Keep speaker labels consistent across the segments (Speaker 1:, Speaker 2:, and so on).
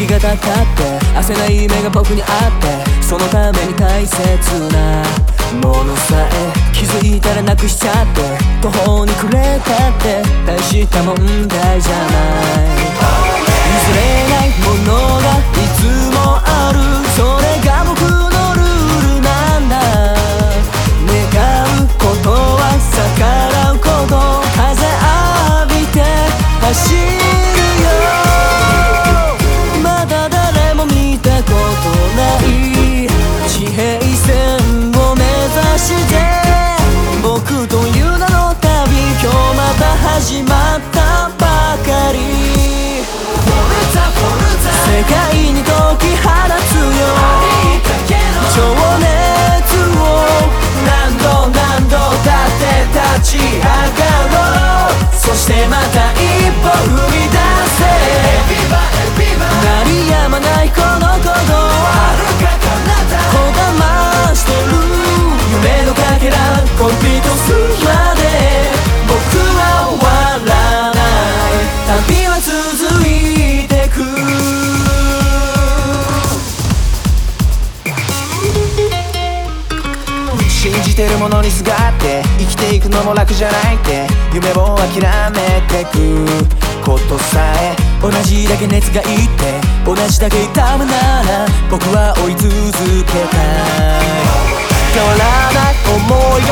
Speaker 1: 戦って焦ない目が僕にあってそのために大切なものさえ気づいたらなくしちゃって途方に暮れたって大した問題じゃない。そしてまた一歩踏み
Speaker 2: 信じてるものにすがって生きていくのも楽じゃないって夢を諦めてく。ことさえ
Speaker 1: 同じだけ熱がいって同じだけ痛むなら僕は追い続けたい。
Speaker 2: 変わらない思いが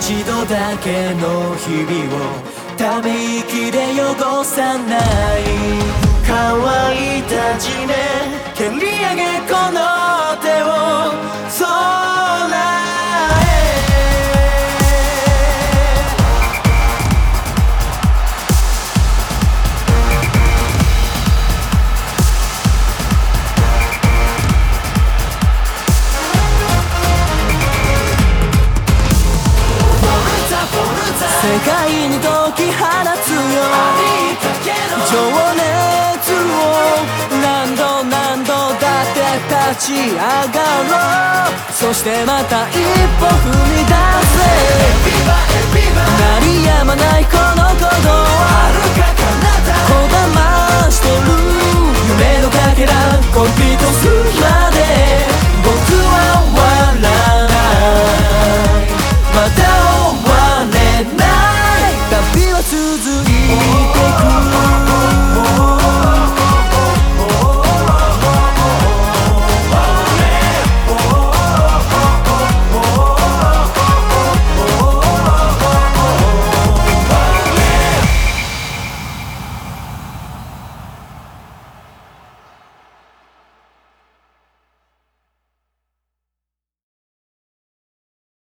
Speaker 1: 一度だけの日々をため息で汚さない。界に解き放つよ。情熱を何度何度だって立ち上がろう。そしてまた一歩踏み出せ。鳴りやまない